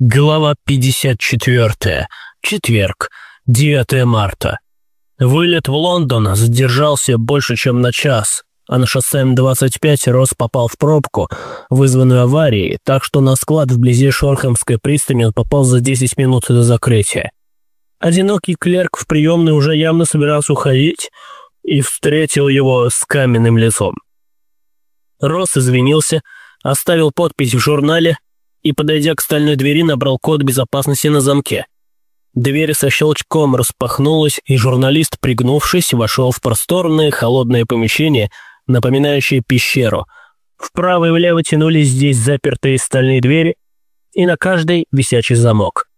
Глава 54. Четверг, 9 марта. Вылет в Лондон задержался больше, чем на час, а на шоссе М-25 Рос попал в пробку, вызванную аварией, так что на склад вблизи Шорхемской пристани он попал за 10 минут до закрытия. Одинокий клерк в приемной уже явно собирался уходить и встретил его с каменным лицом. Рос извинился, оставил подпись в журнале и, подойдя к стальной двери, набрал код безопасности на замке. Дверь со щелчком распахнулась, и журналист, пригнувшись, вошел в просторное холодное помещение, напоминающее пещеру. Вправо и влево тянулись здесь запертые стальные двери, и на каждой висячий замок.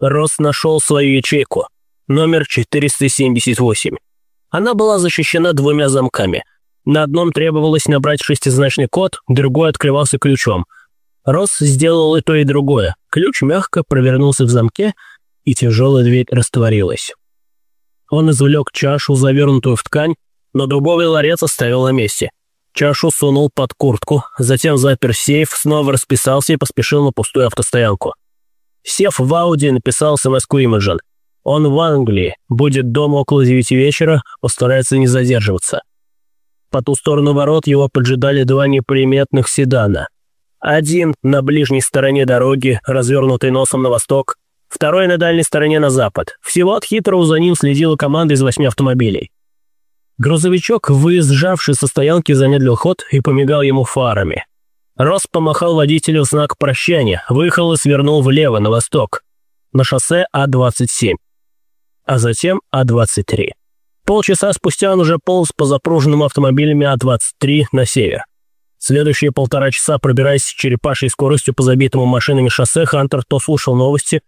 Рос нашел свою ячейку, номер 478. Она была защищена двумя замками. На одном требовалось набрать шестизначный код, другой открывался ключом – Росс сделал и то, и другое. Ключ мягко провернулся в замке, и тяжелая дверь растворилась. Он извлек чашу, завернутую в ткань, но дубовый ларец оставил на месте. Чашу сунул под куртку, затем запер сейф, снова расписался и поспешил на пустую автостоянку. Сев в Ауди, написал смс Имаджин. Он в Англии, будет дома около девяти вечера, постарается не задерживаться. По ту сторону ворот его поджидали два неприметных седана. Один на ближней стороне дороги, развернутый носом на восток, второй на дальней стороне на запад. Всего от Хитроу за ним следила команда из восьми автомобилей. Грузовичок, выезжавший со стоянки, замедлил ход и помигал ему фарами. Рос помахал водителю в знак прощания, выехал и свернул влево, на восток, на шоссе А-27, а затем А-23. Полчаса спустя он уже полз по запруженным автомобилями А-23 на север. Следующие полтора часа, пробираясь с черепашей скоростью по забитому машинами шоссе, Хантер то слушал новости,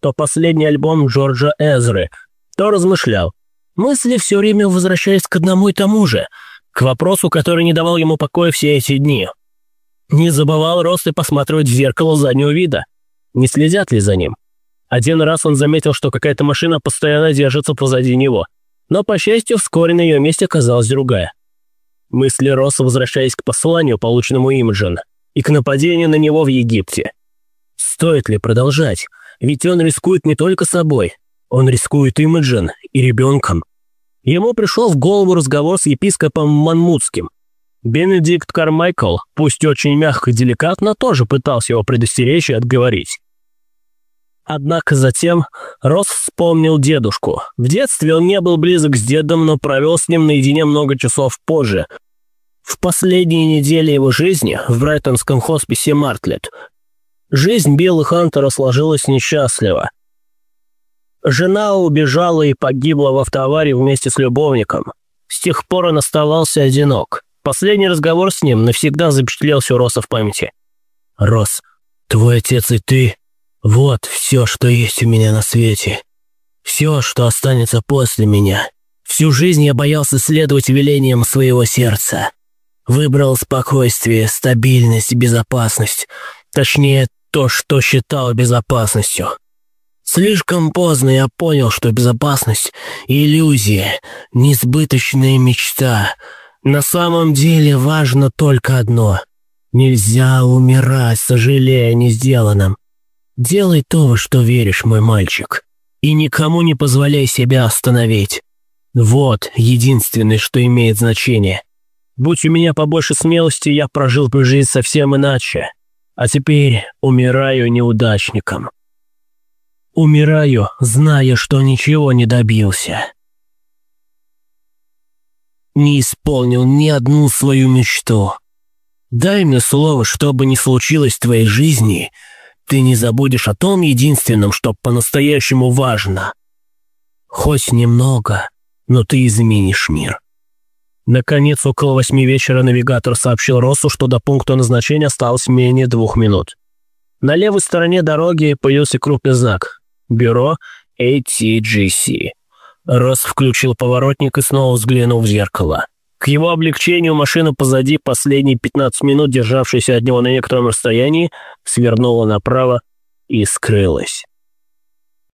то последний альбом Джорджа Эзры, то размышлял. Мысли все время возвращались к одному и тому же, к вопросу, который не давал ему покоя все эти дни. Не забывал Рост и посматривать в зеркало заднего вида. Не следят ли за ним? Один раз он заметил, что какая-то машина постоянно держится позади него. Но, по счастью, вскоре на ее месте оказалась другая. Мысли Росса возвращаясь к посланию, полученному Имджин, и к нападению на него в Египте. Стоит ли продолжать? Ведь он рискует не только собой. Он рискует Имджин и ребенком. Ему пришел в голову разговор с епископом Манмутским. Бенедикт Кармайкл, пусть очень мягко и деликатно, тоже пытался его предостеречь и отговорить. Однако затем Росс вспомнил дедушку. В детстве он не был близок с дедом, но провел с ним наедине много часов позже. В последние недели его жизни в Брайтонском хосписе Мартлет. Жизнь Билла Хантера сложилась несчастливо. Жена убежала и погибла в автоаварии вместе с любовником. С тех пор он оставался одинок. Последний разговор с ним навсегда запечатлелся у Росса в памяти. «Росс, твой отец и ты вот все, что есть у меня на свете. Все, что останется после меня. Всю жизнь я боялся следовать велениям своего сердца. Выбрал спокойствие, стабильность безопасность. Точнее, то, что считал безопасностью. Слишком поздно я понял, что безопасность – иллюзия, несбыточная мечта. На самом деле важно только одно – нельзя умирать, сожалея о несделанном. Делай то, во что веришь, мой мальчик, и никому не позволяй себя остановить. Вот единственное, что имеет значение. Будь у меня побольше смелости, я прожил бы жизнь совсем иначе. А теперь умираю неудачником. Умираю, зная, что ничего не добился. Не исполнил ни одну свою мечту. Дай мне слово, что бы ни случилось в твоей жизни – ты не забудешь о том единственном, что по-настоящему важно. Хоть немного, но ты изменишь мир. Наконец, около восьми вечера навигатор сообщил Россу, что до пункта назначения осталось менее двух минут. На левой стороне дороги появился крупный знак «Бюро ATGC». Росс включил поворотник и снова взглянул в зеркало. К его облегчению машина позади, последние 15 минут державшаяся от него на некотором расстоянии, свернула направо и скрылась.